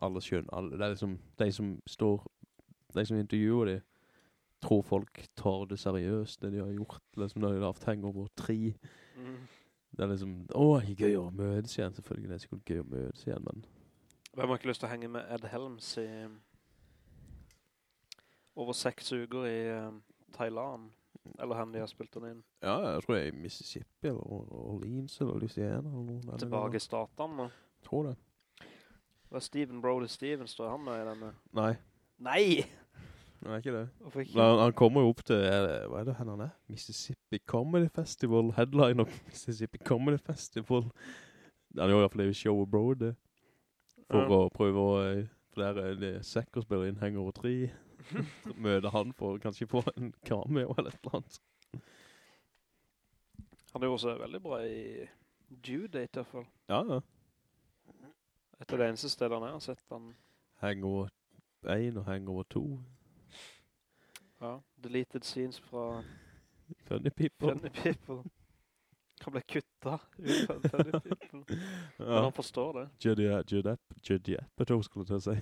Alle skjønner, alle, det er liksom, de som står, de som intervjuer de, tror folk tar det seriøst, det de har gjort, liksom de har hatt hangover 3.
mm.
Det er liksom, åh, gøy å møtes igjen, selvfølgelig, det er sikkert gøy å møtes igjen, men
Hvem har ikke lyst til å henge med Ed Helms i over seks uker i eh, Thailand? Eller henne de har spilt den inn?
ja, jeg tror er i Mississippi, eller Orleans, eller Louisiana, eller noe.
Tilbake i statene.
tror det.
Det er Stephen Brody Stevens, står han med i denne?
Nei,
Nei!
det er ikke det. Men han, han kommer jo opp til, er, hva er det henne han er? Mississippi Comedy Festival, headline of Mississippi Comedy Festival. Han gjør i hvert fall det showet Brody. For
Ja.
å prøve å, eh, for der er det Sekk og spiller inn Hangover 3. Møte han for å kanskje få en cameo eller et eller annet.
Han gjorde seg veldig bra i Due Date, i hvert fall.
Ja, ja.
Et av de eneste stedet jeg har sett han.
Hangover 1 og Hangover 2.
Ja, deleted scenes fra
Funny people.
Funny People. Han ble kuttet ut av Funny People. Men han forstår det.
Judy, Judy, Judy Apatow skulle jeg å si.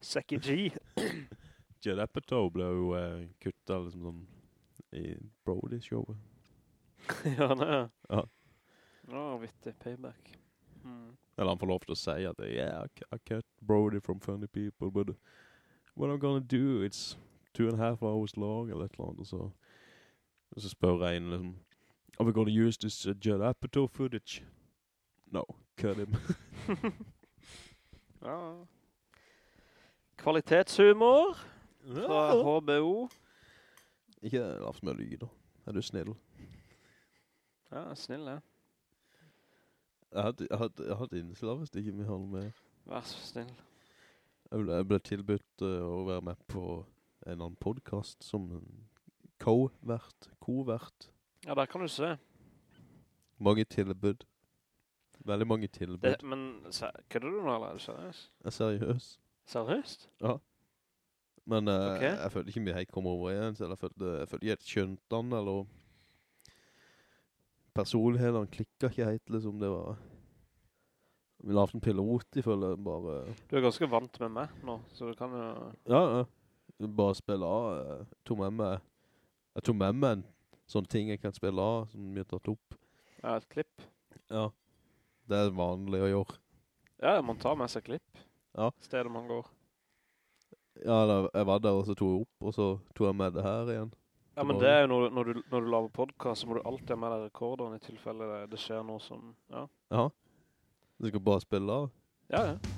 Seki G.
Judd Apatow ble jo uh, kuttet liksom sånn i Brody-showet.
ja, han er.
Ja.
Ja, vittig. Payback. Mm.
Eller han får lov til å si at yeah, I, I cut Brody from Funny People, but what I'm gonna do, it's two and a half hours long, eller et eller annet, og så, og så spør en liksom, are we gonna use this uh, Judd Apatow footage? No, cut him.
Ja. Kvalitetshumor fra HBO.
Ikke la for mye lyder. Er du snill?
Ja, snill, ja.
Jeg hadde, jeg hadde, jeg hadde innslag hvis ikke vi holder med.
Vær så snill.
Jeg ble, jeg ble tilbudt uh, å være med på en annen podcast som co-vert, co-vert.
Ja, der kan du se.
Mange tilbud. Veldig mange tilbud.
Det, men kødder du nå, eller er du seriøs?
Jeg er seriøs.
Seriøst? Ja.
Men uh,
okay.
jeg følte ikke mye jeg kom overens, eller jeg følte, jeg følte ikke helt skjønte den, eller personlighetene klikket ikke helt, liksom, det var... Vi la en pilot, jeg føler bare...
Du er ganske vant med meg nå, så du kan jo...
Ja, ja. Bare spille av. Jeg tog med meg, jeg tog med meg en sånn ting jeg kan spille av, som vi har tatt opp.
Ja, et klipp.
Ja. Det er vanlig å gjøre.
Ja, man tar med seg klipp.
Ja.
Stedet man går.
Ja, da, jeg var der, og så tog jeg opp, og så tog jeg med det her igjen.
Ja, men det er jo når, når, du, når du laver podcast, så må du alltid ha med deg rekorderen i tilfelle det, det skjer noe som... Ja,
Ja. Du skal bare spille av.
ja. ja.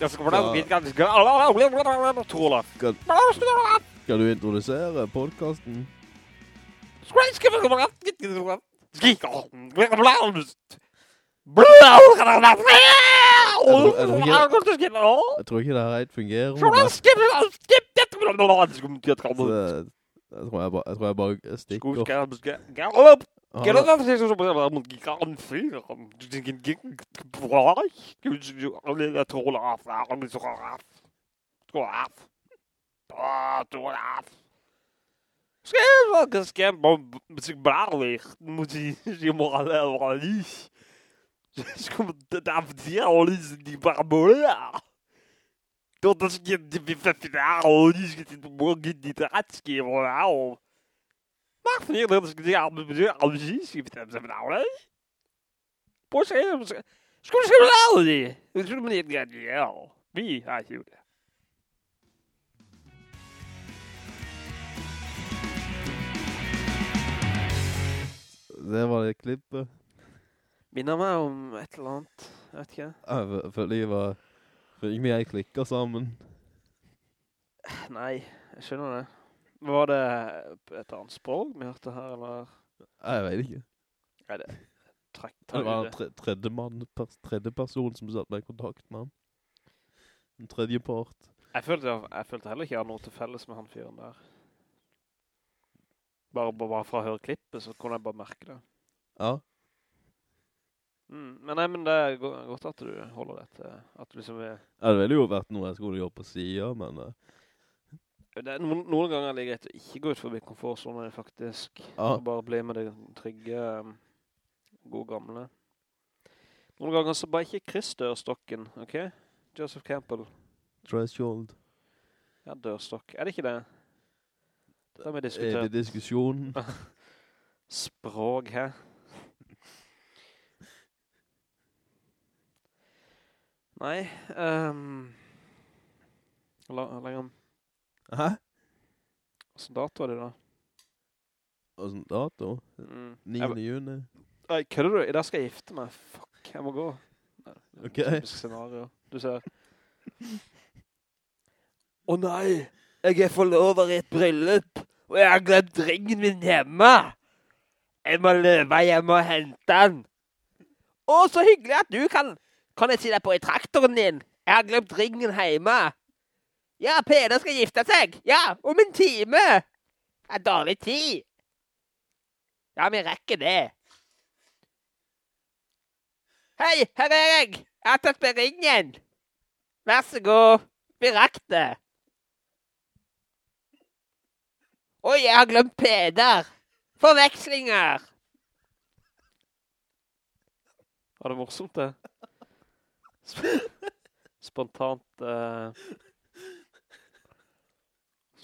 Det
skal
skal, skal du introdusere podkasten? Jeg tror ikke det her helt fungerer. Jeg tror jeg bare, jeg tror jeg bare stikker.
Gallop!
Ha
Get
det.
it off this is a gigan fyr. Bra. Jeg tror det er han så rart. Tror det. Ah, tror det. Skal jeg skal musikk bærlig. Musikk må alle være Skal det der de er de bare måler. Då det ska det vi för där och det ska det morgon dit rätt skriva och Varför är det ska det är alldeles skrivit det så bra. På sig ska du skriva det? Det skulle man inte göra. Ja. Vi har ju det.
Det var det klippet.
Minner meg om et eller annet. Jeg vet ikke.
Jeg fø- føler jeg var... Føler ikke vi jeg klikket sammen.
Nei, jeg skjønner det. Var det et annet språk vi hørte her, eller?
Jeg vet ikke.
Nei, det trekk
Det var en tre, tredje, mann, pers, tredje person som satt meg i kontakt med han. En tredje part.
Jeg følte, jeg følte heller ikke jeg hadde noe til felles med han fyren der. Bare, bare fra å høre klippet, så kunne jeg bare merke det.
Ja.
Mm, men nei, men det er godt at du holder det til, at du liksom er,
Ja, det ville jo vært noe jeg skulle gjøre på siden, men...
er noen, noen ganger er det greit å ikke gå ut forbi komfortzonen faktisk, og bare bli med det trygge, um, gode gamle. Noen ganger så bare ikke Chris dørstokken, ok? Joseph Campbell.
Threshold.
Ja, dørstokk. Er det ikke det? Det har vi
Er
diskutert.
det diskusjonen?
Språk her. Nei, ehm... La, lenger,
Hæ?
hvordan dato er det da?
Sånn dato?
Mm.
9.
Jeg,
juni.
nei, kødder du? I dag skal jeg gifte meg. Fuck, jeg må gå. Nei,
Ok.
scenario. Du ser. Å nei, jeg er forlover i et bryllup, og jeg har glemt ringen min hjemme. Jeg må løpe hjem og hente den. Å, så hyggelig at du kan, kan jeg si deg på i traktoren din. Jeg har glemt ringen hjemme. Ja, Peder skal gifte seg. Ja, om en time. Det er dårlig tid. Ja, vi rekker det. Hei, her er jeg. Jeg har tatt med ringen. Vær så god. Vi rakk det. Oi, jeg har glemt Peder. Forvekslinger. Var det morsomt, det? Sp- Spontant eh,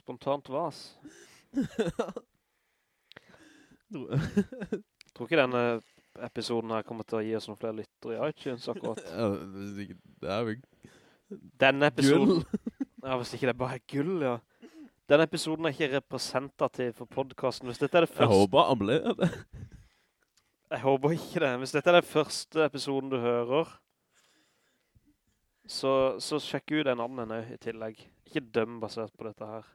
Spontant vas. Tror ikke denne episoden her kommer til å gi oss noen flere lytter i iTunes akkurat.
Ja, det er jo
Denne episoden...
gull.
Ja, hvis ikke det bare er gull, ja. Denne episoden er ikke representativ for podcasten. Hvis dette er det
Jeg håper han ble det.
Jeg håper ikke det. Hvis dette er den første episoden du hører, så, så sjekk ut en annen i tillegg. Ikke døm basert på dette her.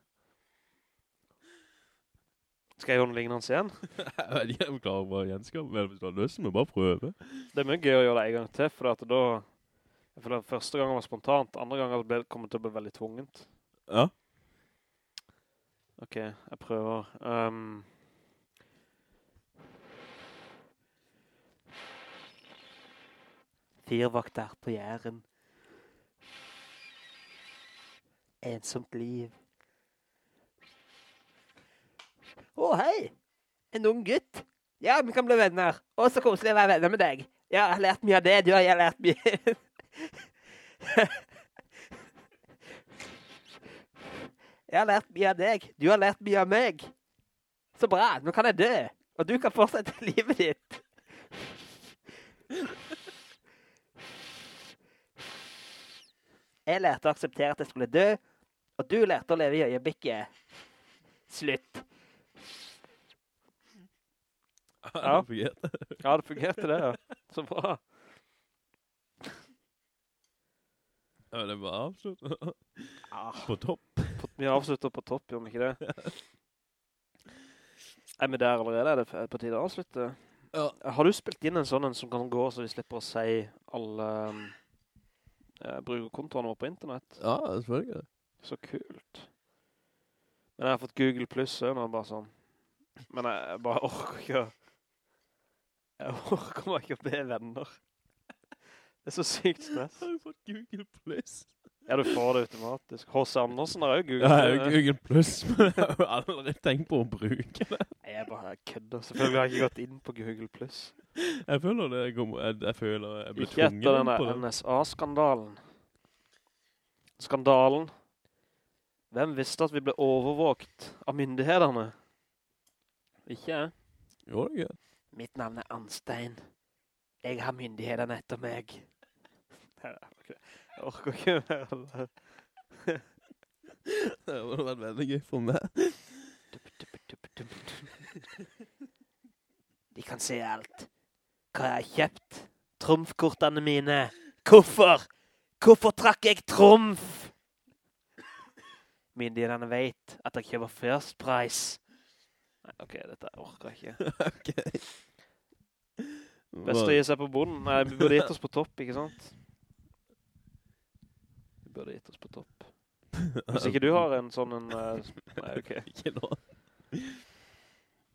Skal jeg gjøre noe lignende igjen?
Jeg vet ikke om jeg klarer bare å gjenskape, men hvis du har lyst, må jeg bare prøve.
Det er mye gøy å gjøre det en gang til, for at da... for det første gangen var spontant, andre gangen ble, det kommet til å bli veldig tvungent.
Ja.
Ok, jeg prøver. Um, Fyrvakter på Jæren. Ensomt liv. Å, hei! En ung gutt. Ja, vi kan bli venner. Å, så koselig å være venner med deg. Ja, jeg har lært mye av det. Du har har lært mye. jeg har lært mye av deg. Du har lært mye av meg. Så bra. Nå kan jeg dø. Og du kan fortsette livet ditt. Jeg lærte å akseptere at jeg skulle dø, og du lærte å leve i øyeblikket. Slutt. Ja.
det fungerte.
Ja, det fungerte det, ja. Så bra.
Ja, det var avslutt.
Ah,
På topp.
vi avslutter på topp, gjør vi ikke det? Er vi der allerede? Er det på tide å avslutte?
Ja.
Har du spilt inn en sånn en som kan gå, så vi slipper å si alle um, eh, brukerkontoene våre på internett?
Ja, selvfølgelig.
Så kult. Men jeg har fått Google Plus og nå, bare sånn. Men jeg, bare orker ikke. Jeg orker meg ikke å be venner. Det er så sykt stress.
Har du fått Google Plus?
Ja, du får det automatisk. H.C. Andersen har jo Google.
Ja, jeg har Google Plus, men jeg har jo aldri tenkt på å bruke det.
Nei, jeg bare kødder. Selvfølgelig har jeg ikke gått inn på Google Plus.
Jeg føler det, jeg, jeg, jeg føler jeg blir
Ikke etter denne
på.
NSA-skandalen. Skandalen. Hvem visste at vi ble overvåkt av myndigheterne? Ikke jeg.
Jo, det er gøy.
Mitt navn er Anstein. Jeg har myndighetene etter meg. Nei. Jeg orker ikke mer av det.
Det hadde vært veldig gøy for meg.
De kan se alt. Hva jeg har kjøpt. Trumfkortene mine. Hvorfor? Hvorfor trakk jeg trumf? Myndighetene vet at jeg kjøper first price. Nei, ok, dette orker jeg ikke.
ok.
Best å gi seg på bunnen. Nei, vi burde gitt oss på topp, ikke sant? Vi burde gitt oss på topp. Hvis ikke du har en sånn en... eh, Nei, ok.
Ikke nå.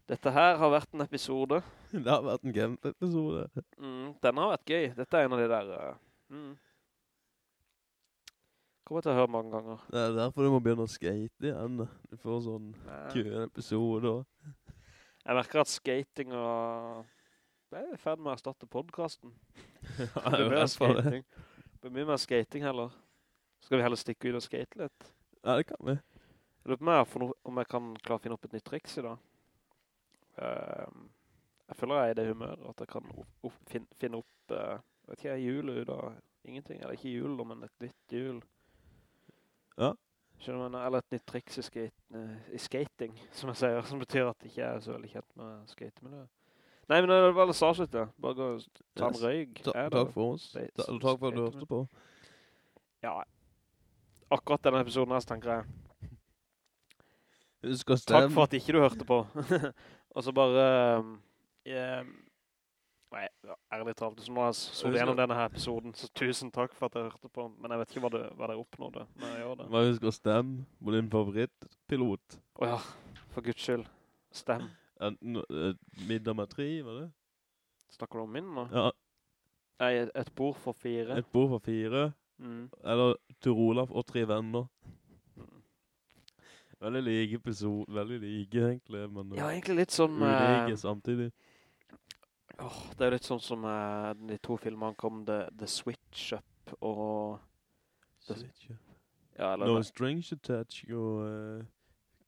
Dette her har vært en episode.
Det har vært en kjempe-episode.
Mm, den har vært gøy. Dette er en av de der... Uh, mm. Kommer til å høre mange ganger.
Det er derfor du må begynne å skate igjen. Du får sånn kul episode.
Jeg merker at skating og... Det er i ferd med å erstatte podcasten.
Ja,
Det blir mer
det.
skating. Det blir mye mer skating heller. Skal vi heller stikke ut og skate litt?
Ja, det kan vi.
Jeg lurer på om jeg, om jeg kan klare å finne opp et nytt triks i dag. Ehm, jeg føler jeg er i det humøret at jeg kan opp, opp, fin, finne opp, eh, vet ikke jeg, jul ut av ingenting. Eller ikke jul, men et nytt jul.
Ja.
Skjønner mener? Eller et nytt triks i, skate, eh, i skating, som jeg sier, som betyr at jeg ikke er så veldig kjent med skatemiljøet. Nei, men det er veldig å ja. Bare gå og ta en røyg.
Ta, takk for oss. Takk for at du hørte på.
Ja, akkurat denne episoden her, tenker jeg, Takk for at ikke du hørte på. og så bare... um, eh, nei, ærlig talt, så nå har jeg så gjennom denne her episoden, så tusen takk for at jeg hørte på. Men jeg vet ikke hva, det, hva dere oppnådde når jeg gjør det.
Hva husker å stemme på din favorittpilot.
Åja, for guds skyld. Stem.
Eh, middag med tre, var det?
Snakker du om min nå?
Ja,
Nei, et, et bord for fire.
et bord for fire.
Mm.
Eller Tor Olaf og tre venner.
Mm.
Veldig like episode, veldig like egentlig, men
Ja, egentlig litt som...
ulike
eh,
samtidig.
Åh, det er litt sånn som uh, de to filmene kom, The, The Switch Up og... The,
Switch, Up.
Ja, eller...
No strings attached og Uh,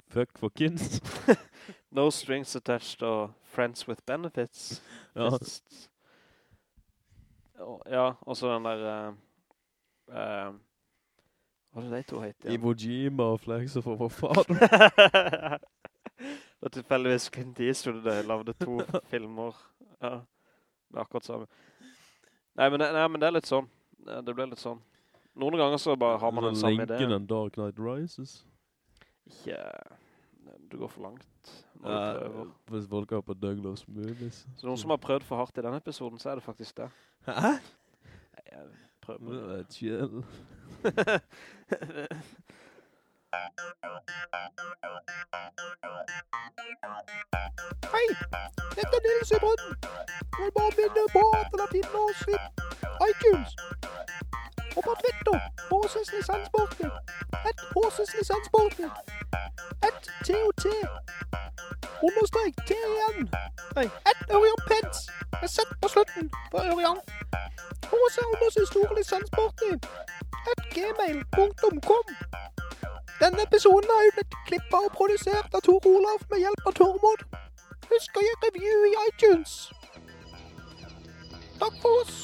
Fuck for kids.
No Strings Attached og Friends with Benefits.
ja.
Og- Ja, og så den der... Uh, uh, hva er det de to heter?
Iwo Jima og Flags vår fader.
det er tilfeldigvis Clint Eastwood det lavde to filmer. Ja, det er akkurat samme. Nei men, det, nei, men det er litt sånn. Det ble litt sånn. Noen ganger så bare har man den samme ideen.
Lincoln and Dark Knight Rises.
Ikke... Du går for langt når
Ja,
du prøver.
hvis folk har på Douglas Movies.
Så noen som har prøvd for hardt i denne episoden, så er det faktisk det.
Hæ?
Nei, jeg prøver.
Det er chill.
Hei, dette er Nils i Brønnen. Jeg vil bare minne på at dere finner oss i iTunes. Og på Twitter, HSS Lisenssporten. Et HSS Lisenssporten. Et TOT. Understrek T igjen. Nei, et Ørjan Peds. Med Z på slutten på Ørjan. HC Anders store lisenssporten. Et gmail.com. Denne episoden har jo blitt klippet og produsert av Tor Olav med hjelp av Tormod. Husk å gi review i iTunes. Takk for oss.